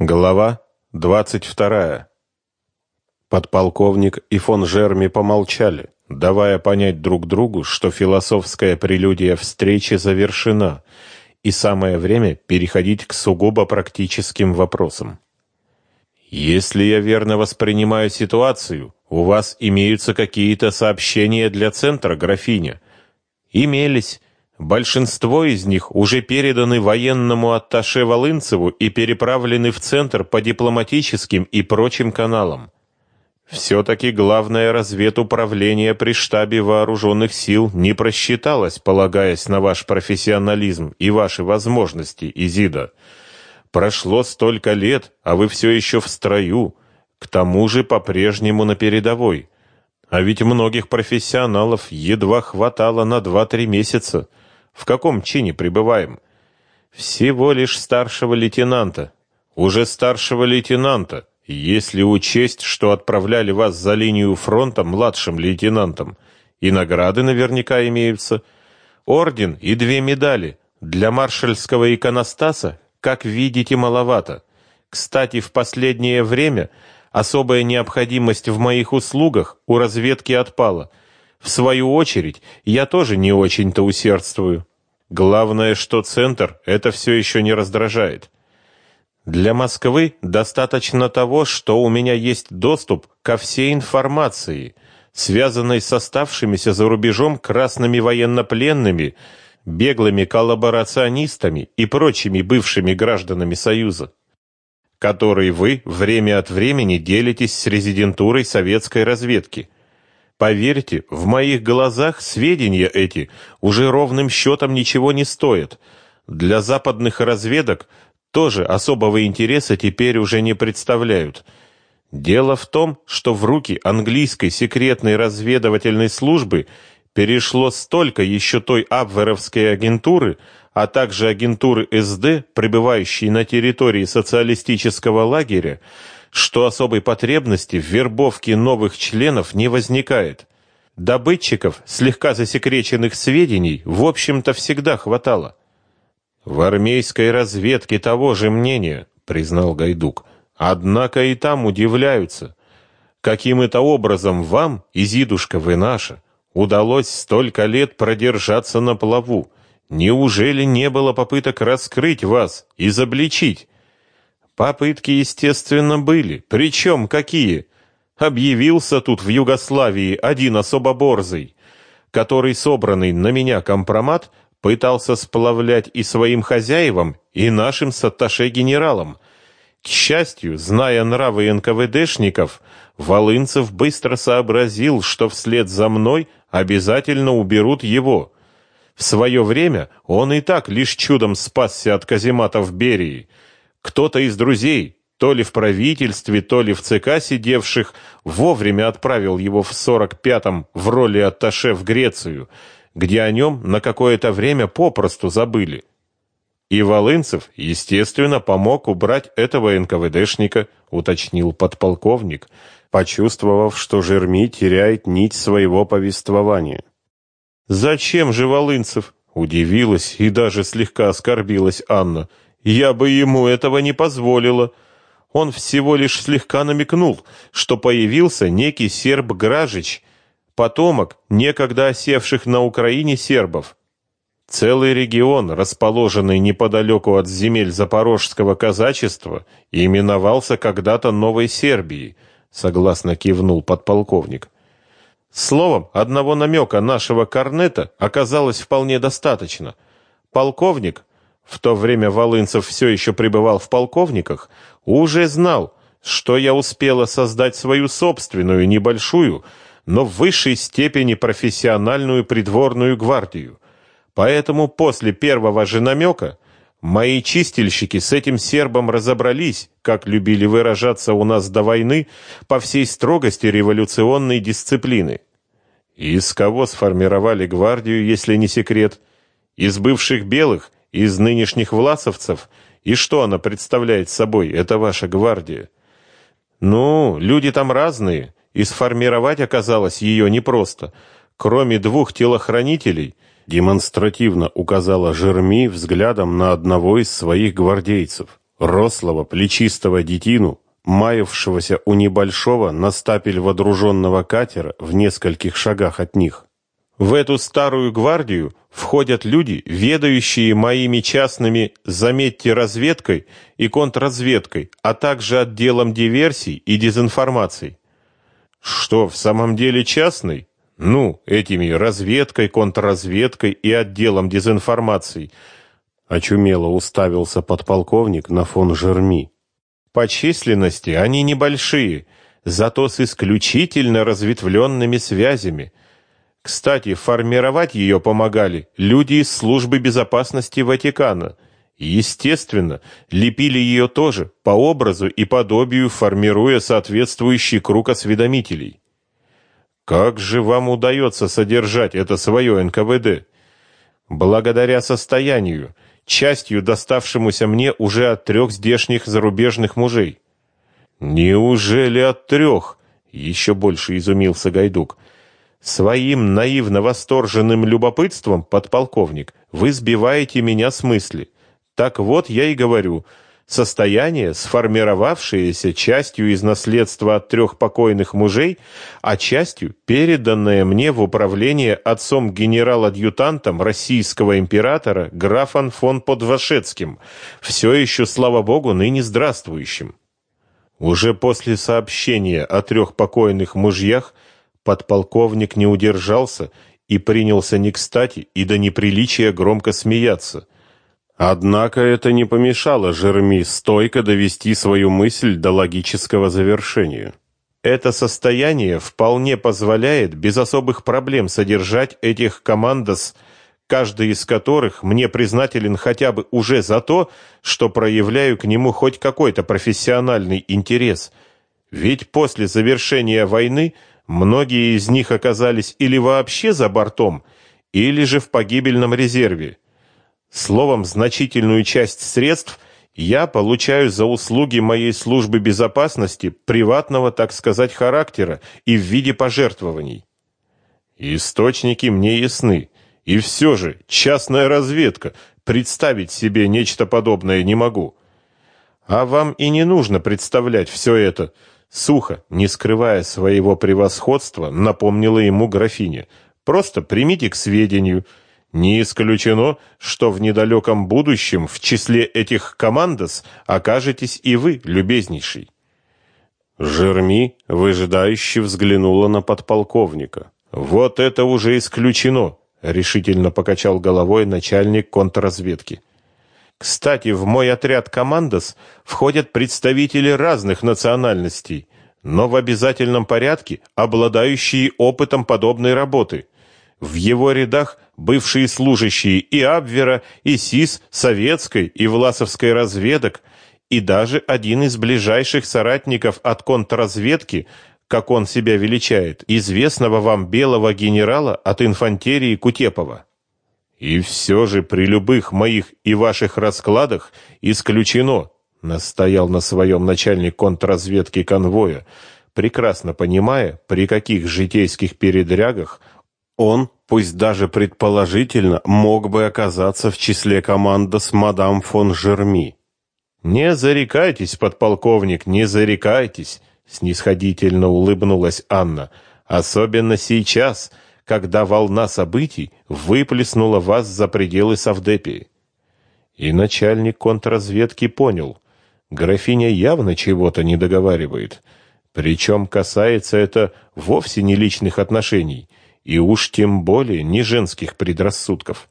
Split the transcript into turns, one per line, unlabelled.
Глава двадцать вторая. Подполковник и фон Жерми помолчали, давая понять друг другу, что философская прелюдия встречи завершена, и самое время переходить к сугубо практическим вопросам. Если я верно воспринимаю ситуацию, у вас имеются какие-то сообщения для центра, графиня? Имелись, Большинство из них уже переданы военному атташе Волынцеву и переправлены в центр по дипломатическим и прочим каналам. Все-таки главное разведуправление при штабе вооруженных сил не просчиталось, полагаясь на ваш профессионализм и ваши возможности, Изида. Прошло столько лет, а вы все еще в строю, к тому же по-прежнему на передовой. А ведь многих профессионалов едва хватало на 2-3 месяца – в каком чине пребываем? Всего лишь старшего лейтенанта. Уже старшего лейтенанта, если учесть, что отправляли вас за линию фронта младшим лейтенантом. И награды наверняка имеются. Орден и две медали. Для маршальского иконостаса, как видите, маловато. Кстати, в последнее время особая необходимость в моих услугах у разведки отпала – в свою очередь, я тоже не очень-то усердствую. Главное, что центр это все еще не раздражает. Для Москвы достаточно того, что у меня есть доступ ко всей информации, связанной с оставшимися за рубежом красными военнопленными, беглыми коллаборационистами и прочими бывшими гражданами Союза, которые вы время от времени делитесь с резидентурой советской разведки. Поверьте, в моих глазах сведения эти уже ровным счетом ничего не стоят. Для западных разведок тоже особого интереса теперь уже не представляют. Дело в том, что в руки английской секретной разведывательной службы перешло столько еще той абверовской агентуры, а также агентуры СД, пребывающей на территории социалистического лагеря, что особой потребности в вербовке новых членов не возникает. Добытчиков слегка засекреченных сведений, в общем-то, всегда хватало. В армейской разведке того же мнения, признал Гайдук. Однако и там удивляются, каким это образом вам, изидушка вы наша, удалось столько лет продержаться на плаву. Неужели не было попыток раскрыть вас, изобличить? Попытки, естественно, были. Причем какие? Объявился тут в Югославии один особо борзый, который собранный на меня компромат пытался сплавлять и своим хозяевам, и нашим сатташе-генералам. К счастью, зная нравы НКВДшников, Волынцев быстро сообразил, что вслед за мной обязательно уберут его. В свое время он и так лишь чудом спасся от казематов Берии — кто-то из друзей, то ли в правительстве, то ли в ЦК сидевших, вовремя отправил его в 45-м в роли атташе в Грецию, где о нем на какое-то время попросту забыли. И Волынцев, естественно, помог убрать этого НКВДшника, уточнил подполковник, почувствовав, что Жерми теряет нить своего повествования. Зачем же Волынцев? удивилась и даже слегка оскорбилась Анна. Я бы ему этого не позволила. Он всего лишь слегка намекнул, что появился некий серб Гражич, потомок некогда осевших на Украине сербов. Целый регион, расположенный неподалеку от земель запорожского казачества, именовался когда-то Новой Сербией, согласно кивнул подполковник. Словом, одного намека нашего корнета оказалось вполне достаточно. Полковник в то время Волынцев все еще пребывал в полковниках, уже знал, что я успела создать свою собственную небольшую, но в высшей степени профессиональную придворную гвардию. Поэтому после первого же намека мои чистильщики с этим сербом разобрались, как любили выражаться у нас до войны, по всей строгости революционной дисциплины. Из кого сформировали гвардию, если не секрет? Из бывших белых из нынешних власовцев? И что она представляет собой, эта ваша гвардия? Ну, люди там разные, и сформировать оказалось ее непросто. Кроме двух телохранителей, демонстративно указала Жерми взглядом на одного из своих гвардейцев. рослого, плечистого детину, маявшегося у небольшого на стапель водруженного катера в нескольких шагах от них. В эту старую гвардию входят люди, ведающие моими частными, заметьте, разведкой и контрразведкой, а также отделом диверсий и дезинформаций. Что, в самом деле частный? Ну, этими разведкой, контрразведкой и отделом дезинформации. Очумело уставился подполковник на фон Жерми. По численности они небольшие, зато с исключительно разветвленными связями. Кстати, формировать ее помогали люди из службы безопасности Ватикана. Естественно, лепили ее тоже по образу и подобию, формируя соответствующий круг осведомителей. Как же вам удается содержать это свое НКВД? Благодаря состоянию, частью доставшемуся мне уже от трех здешних зарубежных мужей. Неужели от трех? Еще больше изумился Гайдук. Своим наивно восторженным любопытством, подполковник, вы сбиваете меня с мысли. Так вот я и говорю, состояние, сформировавшееся частью из наследства от трех покойных мужей, а частью переданное мне в управление отцом генерал-адъютантом российского императора графом фон Подвашецким, все еще, слава богу, ныне здравствующим. Уже после сообщения о трех покойных мужьях подполковник не удержался и принялся не кстати и до неприличия громко смеяться – Однако это не помешало Жерми стойко довести свою мысль до логического завершения. Это состояние вполне позволяет без особых проблем содержать этих командос, каждый из которых мне признателен хотя бы уже за то, что проявляю к нему хоть какой-то профессиональный интерес. Ведь после завершения войны многие из них оказались или вообще за бортом, или же в погибельном резерве. Словом, значительную часть средств я получаю за услуги моей службы безопасности приватного, так сказать, характера и в виде пожертвований. Источники мне ясны, и все же частная разведка, представить себе нечто подобное не могу. А вам и не нужно представлять все это. Сухо, не скрывая своего превосходства, напомнила ему графиня. Просто примите к сведению – не исключено, что в недалеком будущем в числе этих командос окажетесь и вы, любезнейший. Жерми выжидающе взглянула на подполковника. Вот это уже исключено, решительно покачал головой начальник контрразведки. Кстати, в мой отряд командос входят представители разных национальностей, но в обязательном порядке обладающие опытом подобной работы. В его рядах бывшие служащие и Абвера, и СИС, советской и власовской разведок, и даже один из ближайших соратников от контрразведки, как он себя величает, известного вам белого генерала от инфантерии Кутепова. И все же при любых моих и ваших раскладах исключено, настоял на своем начальник контрразведки конвоя, прекрасно понимая, при каких житейских передрягах он, пусть даже предположительно, мог бы оказаться в числе команды с мадам фон Жерми. «Не зарекайтесь, подполковник, не зарекайтесь», — снисходительно улыбнулась Анна. «Особенно сейчас, когда волна событий выплеснула вас за пределы Савдепии». И начальник контрразведки понял. Графиня явно чего-то не договаривает. Причем касается это вовсе не личных отношений — и уж тем более не женских предрассудков.